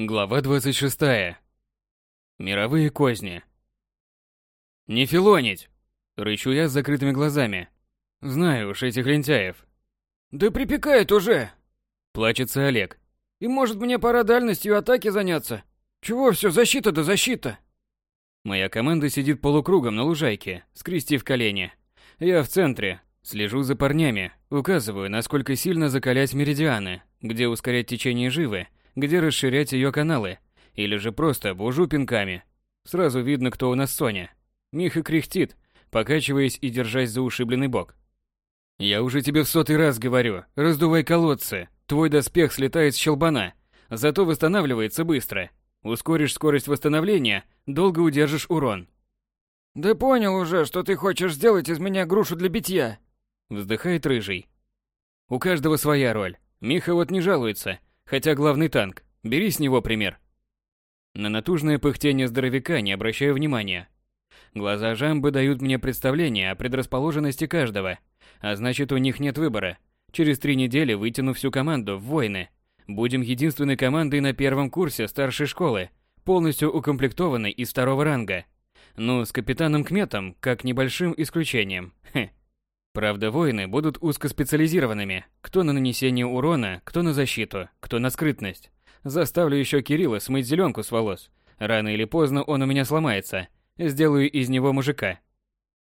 Глава 26. Мировые козни. «Не филонить!» – рычу я с закрытыми глазами. Знаю уж этих лентяев. «Да припекает уже!» – плачется Олег. «И может мне пора дальностью атаки заняться? Чего все, защита да защита!» Моя команда сидит полукругом на лужайке, скрестив колени. Я в центре, слежу за парнями, указываю, насколько сильно закалять меридианы, где ускорять течение живы – где расширять ее каналы, или же просто бужу пинками. Сразу видно, кто у нас Соня. Миха кряхтит, покачиваясь и держась за ушибленный бок. «Я уже тебе в сотый раз говорю, раздувай колодцы, твой доспех слетает с щелбана, зато восстанавливается быстро. Ускоришь скорость восстановления, долго удержишь урон». «Да понял уже, что ты хочешь сделать из меня грушу для битья», вздыхает Рыжий. «У каждого своя роль. Миха вот не жалуется, Хотя главный танк, бери с него пример. На натужное пыхтение здоровяка не обращаю внимания. Глаза Жамбы дают мне представление о предрасположенности каждого, а значит у них нет выбора. Через три недели вытяну всю команду в войны. Будем единственной командой на первом курсе старшей школы, полностью укомплектованной из второго ранга. Ну, с капитаном Кметом, как небольшим исключением. Хе. Правда, воины будут узкоспециализированными. Кто на нанесение урона, кто на защиту, кто на скрытность. Заставлю еще Кирилла смыть зеленку с волос. Рано или поздно он у меня сломается. Сделаю из него мужика.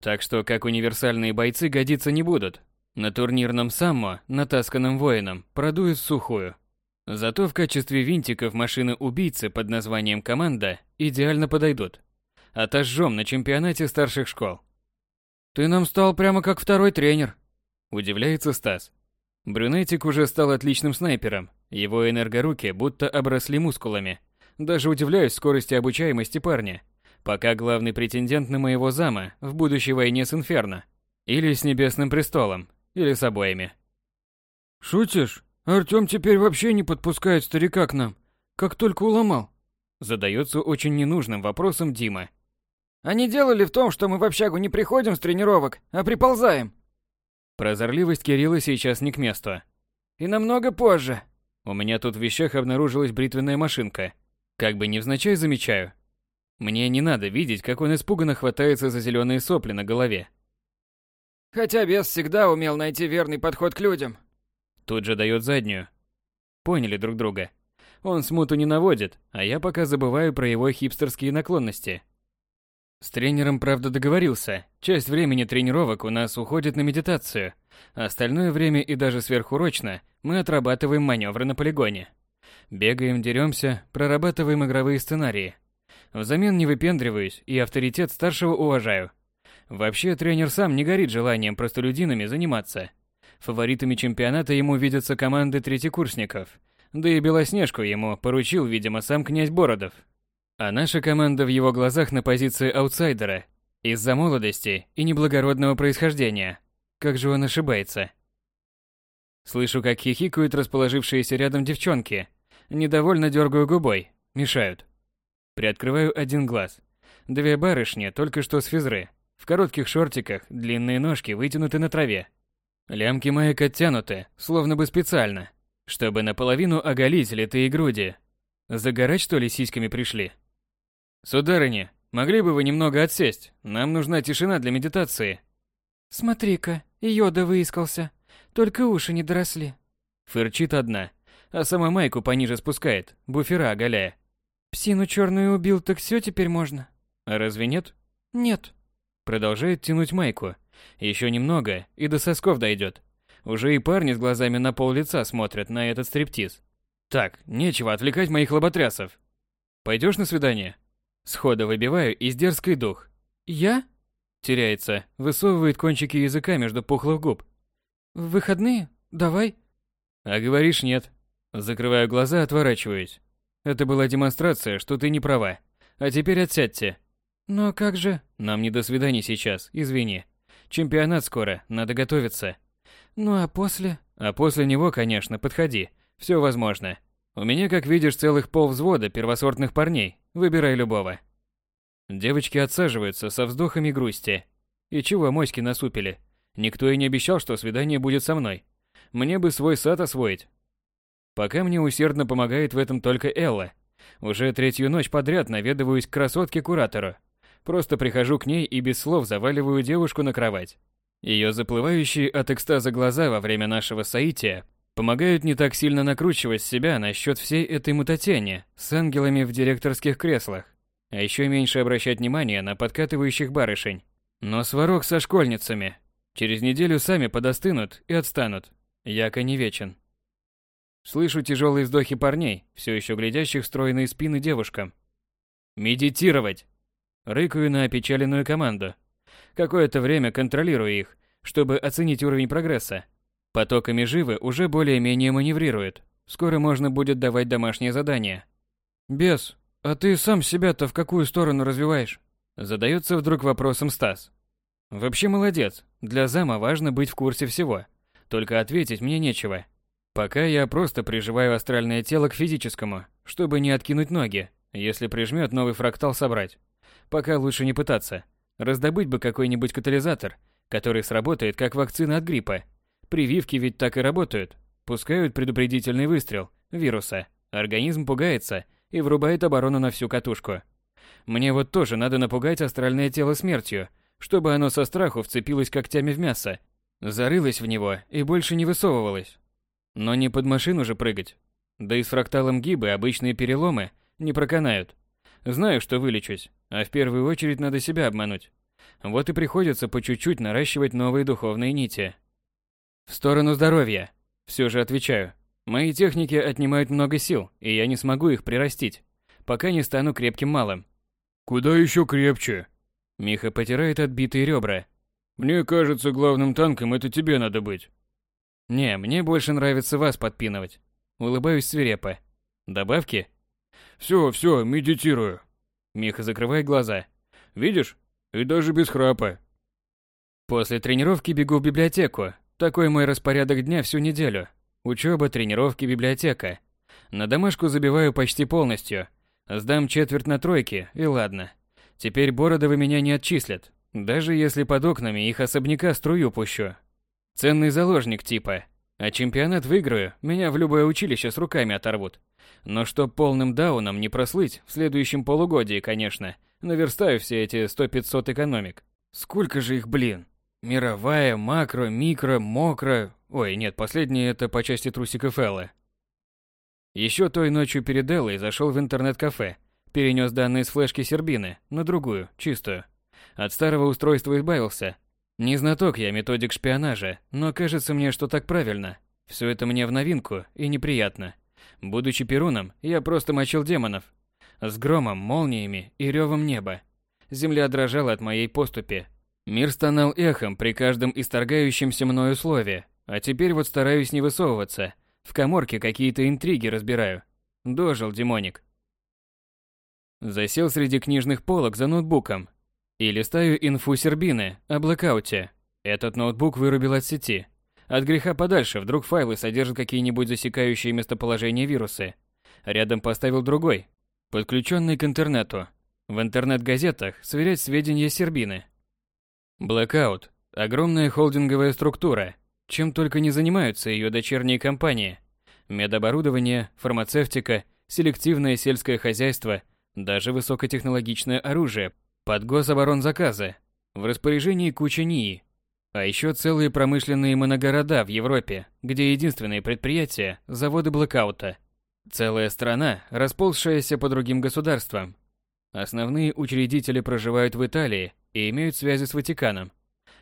Так что, как универсальные бойцы, годиться не будут. На турнирном саммо, натасканном воином, продуют сухую. Зато в качестве винтиков машины-убийцы под названием «Команда» идеально подойдут. Отожжем на чемпионате старших школ. «Ты нам стал прямо как второй тренер», – удивляется Стас. Брюнетик уже стал отличным снайпером. Его энергоруки будто обросли мускулами. Даже удивляюсь скорости обучаемости парня. Пока главный претендент на моего зама в будущей войне с Инферно. Или с Небесным Престолом. Или с обоими. «Шутишь? Артём теперь вообще не подпускает старика к нам. Как только уломал». Задается очень ненужным вопросом Дима. А не дело ли в том, что мы в общагу не приходим с тренировок, а приползаем? Прозорливость Кирилла сейчас не к месту. И намного позже. У меня тут в вещах обнаружилась бритвенная машинка. Как бы невзначай замечаю. Мне не надо видеть, как он испуганно хватается за зеленые сопли на голове. Хотя бес всегда умел найти верный подход к людям. Тут же дает заднюю. Поняли друг друга. Он смуту не наводит, а я пока забываю про его хипстерские наклонности. С тренером, правда, договорился. Часть времени тренировок у нас уходит на медитацию. Остальное время и даже сверхурочно мы отрабатываем маневры на полигоне. Бегаем, деремся, прорабатываем игровые сценарии. Взамен не выпендриваюсь и авторитет старшего уважаю. Вообще, тренер сам не горит желанием простолюдинами заниматься. Фаворитами чемпионата ему видятся команды третьекурсников. Да и Белоснежку ему поручил, видимо, сам князь Бородов. А наша команда в его глазах на позиции аутсайдера из-за молодости и неблагородного происхождения. Как же он ошибается? Слышу, как хихикают расположившиеся рядом девчонки. Недовольно дергаю губой. Мешают. Приоткрываю один глаз. Две барышни только что с физры. В коротких шортиках, длинные ножки вытянуты на траве. Лямки маек оттянуты, словно бы специально, чтобы наполовину оголить литые груди. Загорать, что ли, сиськами пришли? «Сударыня, могли бы вы немного отсесть? Нам нужна тишина для медитации». «Смотри-ка, йода выискался. Только уши не доросли». Фырчит одна, а сама майку пониже спускает, буфера оголяя. «Псину черную убил, так все теперь можно». А разве нет? «Нет». Продолжает тянуть майку. Еще немного, и до сосков дойдет. Уже и парни с глазами на пол лица смотрят на этот стриптиз. Так, нечего отвлекать моих лоботрясов. Пойдешь на свидание? Схода выбиваю из дерзкой дух. «Я?» Теряется, высовывает кончики языка между пухлых губ. «В выходные? Давай». А говоришь нет. Закрываю глаза, отворачиваюсь. Это была демонстрация, что ты не права. А теперь отсядьте. Но как же... Нам не до свиданий сейчас, извини. Чемпионат скоро, надо готовиться. Ну а после? А после него, конечно, подходи. Все возможно. У меня, как видишь, целых полвзвода первосортных парней. Выбирай любого. Девочки отсаживаются со вздохами грусти. И чего моськи насупили? Никто и не обещал, что свидание будет со мной. Мне бы свой сад освоить. Пока мне усердно помогает в этом только Элла. Уже третью ночь подряд наведываюсь к красотке-куратору. Просто прихожу к ней и без слов заваливаю девушку на кровать. Ее заплывающие от экстаза глаза во время нашего соития помогают не так сильно накручивать себя насчет всей этой мутатени с ангелами в директорских креслах, а еще меньше обращать внимание на подкатывающих барышень. Но сварок со школьницами. Через неделю сами подостынут и отстанут. Яко не вечен. Слышу тяжелые вздохи парней, все еще глядящих в стройные спины девушкам. «Медитировать!» Рыкаю на опечаленную команду. Какое-то время контролирую их, чтобы оценить уровень прогресса. Потоками живы уже более-менее маневрируют. Скоро можно будет давать домашние задания. «Бес, а ты сам себя-то в какую сторону развиваешь?» Задается вдруг вопросом Стас. Вообще молодец. Для зама важно быть в курсе всего. Только ответить мне нечего. Пока я просто приживаю астральное тело к физическому, чтобы не откинуть ноги, если прижмет новый фрактал собрать. Пока лучше не пытаться. Раздобыть бы какой-нибудь катализатор, который сработает как вакцина от гриппа. Прививки ведь так и работают. Пускают предупредительный выстрел вируса. Организм пугается и врубает оборону на всю катушку. Мне вот тоже надо напугать астральное тело смертью, чтобы оно со страху вцепилось когтями в мясо, зарылось в него и больше не высовывалось. Но не под машину же прыгать. Да и с фракталом гибы обычные переломы не проканают. Знаю, что вылечусь, а в первую очередь надо себя обмануть. Вот и приходится по чуть-чуть наращивать новые духовные нити. В сторону здоровья. Все же отвечаю. Мои техники отнимают много сил, и я не смогу их прирастить, пока не стану крепким малым. Куда еще крепче? Миха потирает отбитые ребра. Мне кажется, главным танком это тебе надо быть. Не, мне больше нравится вас подпинывать. Улыбаюсь свирепо. Добавки? Все, все, медитирую. Миха закрывает глаза. Видишь? И даже без храпа. После тренировки бегу в библиотеку. Такой мой распорядок дня всю неделю. Учеба, тренировки, библиотека. На домашку забиваю почти полностью. Сдам четверть на тройки, и ладно. Теперь Бородовы меня не отчислят. Даже если под окнами их особняка струю пущу. Ценный заложник типа. А чемпионат выиграю, меня в любое училище с руками оторвут. Но чтоб полным дауном не прослыть, в следующем полугодии, конечно, наверстаю все эти 100-500 экономик. Сколько же их, блин? Мировая, макро, микро, мокро. Ой, нет, последнее это по части трусиков Эллы. Еще той ночью перед Эллой зашел в интернет-кафе, перенес данные с флешки Сербины на другую, чистую. От старого устройства избавился. Не знаток я методик шпионажа, но кажется мне, что так правильно. Все это мне в новинку и неприятно. Будучи Перуном, я просто мочил демонов. С громом, молниями и ревом неба. Земля дрожала от моей поступи. Мир стонал эхом при каждом исторгающемся мною слове. А теперь вот стараюсь не высовываться. В коморке какие-то интриги разбираю. Дожил демоник. Засел среди книжных полок за ноутбуком. И листаю инфу Сербины о блэкауте. Этот ноутбук вырубил от сети. От греха подальше, вдруг файлы содержат какие-нибудь засекающие местоположение вирусы. Рядом поставил другой, подключенный к интернету. В интернет-газетах сверять сведения Сербины. Blackout – огромная холдинговая структура. Чем только не занимаются ее дочерние компании. Медоборудование, фармацевтика, селективное сельское хозяйство, даже высокотехнологичное оружие под гособоронзаказы. В распоряжении куча НИИ, а еще целые промышленные моногорода в Европе, где единственные предприятия – заводы блокаута. Целая страна, расползшаяся по другим государствам. Основные учредители проживают в Италии и имеют связи с Ватиканом.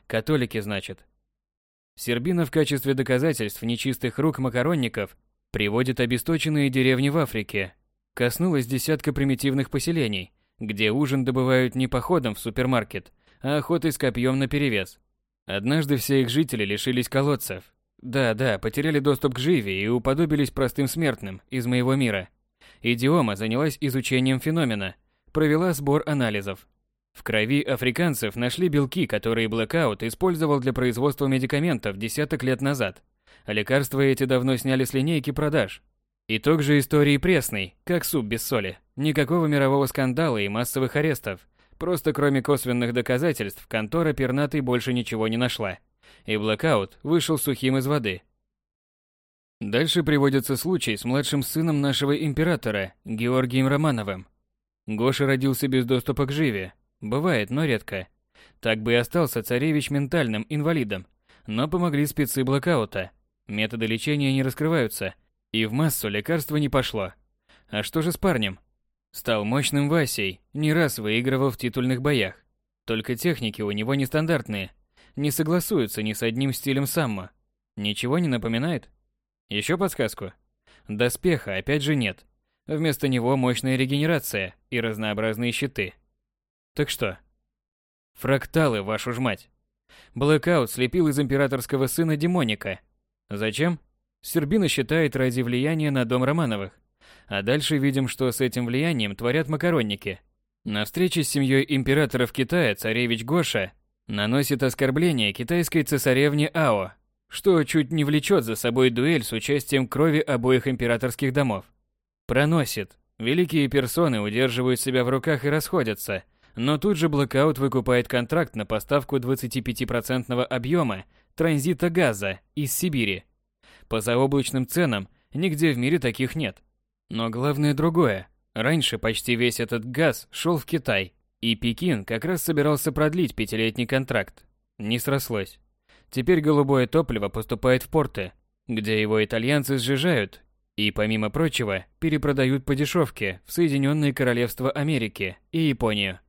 Католики, значит. Сербина в качестве доказательств нечистых рук макаронников приводит обесточенные деревни в Африке. Коснулась десятка примитивных поселений, где ужин добывают не походом в супермаркет, а охотой с копьем наперевес – Однажды все их жители лишились колодцев. Да-да, потеряли доступ к живе и уподобились простым смертным из моего мира. Идиома занялась изучением феномена, провела сбор анализов. В крови африканцев нашли белки, которые Blackout использовал для производства медикаментов десяток лет назад. лекарства эти давно сняли с линейки продаж. Итог же истории пресный, как суп без соли. Никакого мирового скандала и массовых арестов – Просто кроме косвенных доказательств, контора пернатой больше ничего не нашла. И блокаут вышел сухим из воды. Дальше приводится случай с младшим сыном нашего императора, Георгием Романовым. Гоша родился без доступа к живе. Бывает, но редко. Так бы и остался царевич ментальным инвалидом. Но помогли спецы блокаута. Методы лечения не раскрываются, и в массу лекарства не пошло. А что же с парнем? Стал мощным Васей, не раз выигрывал в титульных боях. Только техники у него нестандартные, не согласуются ни с одним стилем самма. Ничего не напоминает? Еще подсказку? Доспеха опять же нет. Вместо него мощная регенерация и разнообразные щиты. Так что? Фракталы, вашу ж мать. Блэкаут слепил из императорского сына демоника. Зачем? Сербина считает ради влияния на дом Романовых. А дальше видим, что с этим влиянием творят макаронники. На встрече с семьей императоров Китая царевич Гоша наносит оскорбление китайской цесаревне Ао что чуть не влечет за собой дуэль с участием крови обоих императорских домов. Проносит. Великие персоны удерживают себя в руках и расходятся, но тут же блокаут выкупает контракт на поставку 25% объема транзита газа из Сибири. По заоблачным ценам нигде в мире таких нет. Но главное другое. Раньше почти весь этот газ шел в Китай, и Пекин как раз собирался продлить пятилетний контракт. Не срослось. Теперь голубое топливо поступает в порты, где его итальянцы сжижают и, помимо прочего, перепродают по дешевке в Соединенные Королевства Америки и Японию.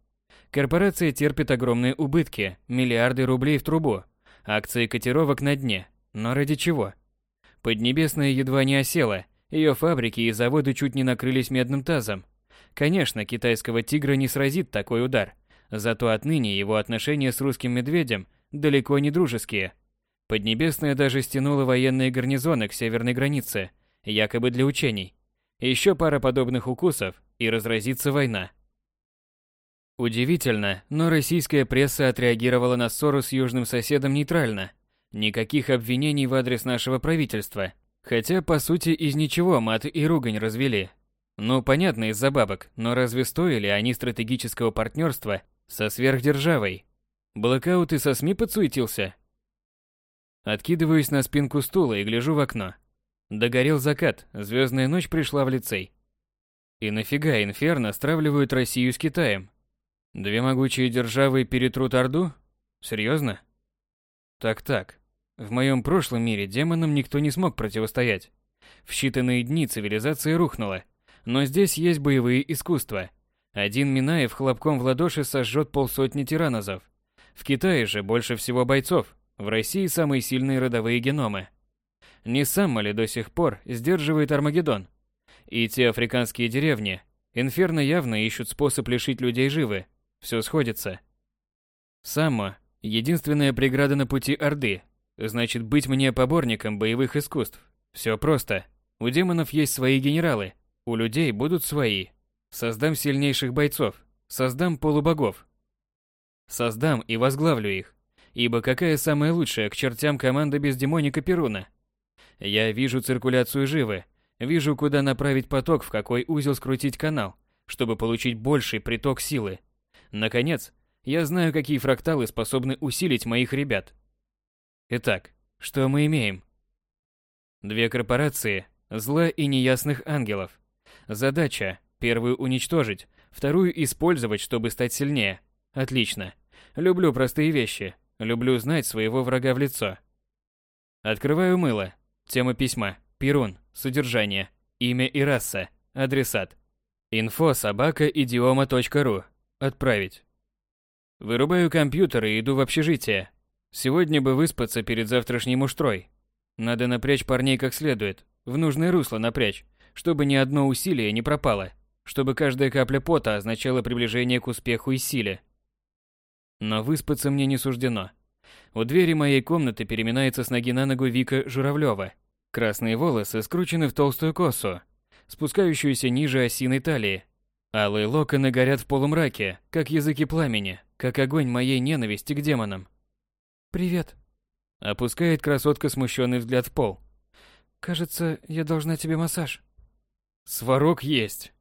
Корпорация терпит огромные убытки, миллиарды рублей в трубу, акции котировок на дне. Но ради чего? Поднебесная едва не осела, ее фабрики и заводы чуть не накрылись медным тазом. Конечно, китайского тигра не сразит такой удар, зато отныне его отношения с русским медведем – далеко не дружеские. Поднебесная даже стянула военные гарнизоны к северной границе, якобы для учений. Еще пара подобных укусов, и разразится война. Удивительно, но российская пресса отреагировала на ссору с южным соседом нейтрально. Никаких обвинений в адрес нашего правительства. Хотя, по сути, из ничего мат и ругань развели. Ну, понятно, из-за бабок, но разве стоили они стратегического партнерства со сверхдержавой, Блэкаут и со СМИ подсуетился. Откидываюсь на спинку стула и гляжу в окно. Догорел закат, звездная ночь пришла в лицей. И нафига Инферно стравливают Россию с Китаем? Две могучие державы перетрут Орду? Серьезно? Так-так. В моем прошлом мире демонам никто не смог противостоять. В считанные дни цивилизация рухнула. Но здесь есть боевые искусства. Один Минаев хлопком в ладоши сожжет полсотни тиранозов. В Китае же больше всего бойцов, в России самые сильные родовые геномы. Не сам ли до сих пор сдерживает Армагеддон? И те африканские деревни, Инферно явно ищут способ лишить людей живы. Все сходится. Саммо – единственная преграда на пути Орды. Значит, быть мне поборником боевых искусств. Все просто. У демонов есть свои генералы, у людей будут свои. Создам сильнейших бойцов, создам полубогов, Создам и возглавлю их. Ибо какая самая лучшая к чертям команда без демоника Перуна? Я вижу циркуляцию живы, вижу, куда направить поток, в какой узел скрутить канал, чтобы получить больший приток силы. Наконец, я знаю, какие фракталы способны усилить моих ребят. Итак, что мы имеем? Две корпорации, зла и неясных ангелов. Задача – первую уничтожить, вторую использовать, чтобы стать сильнее. Отлично. Люблю простые вещи. Люблю знать своего врага в лицо. Открываю мыло. Тема письма. Перун. Содержание. Имя и раса. Адресат. Инфо собака идиома.ру. Отправить. Вырубаю компьютер и иду в общежитие. Сегодня бы выспаться перед завтрашней муштрой. Надо напрячь парней как следует. В нужное русло напрячь, чтобы ни одно усилие не пропало. Чтобы каждая капля пота означала приближение к успеху и силе. Но выспаться мне не суждено. У двери моей комнаты переминается с ноги на ногу Вика Журавлева. Красные волосы скручены в толстую косу, спускающуюся ниже осиной талии. Алые локоны горят в полумраке, как языки пламени, как огонь моей ненависти к демонам. «Привет», — опускает красотка смущенный взгляд в пол. «Кажется, я должна тебе массаж». «Сварог есть».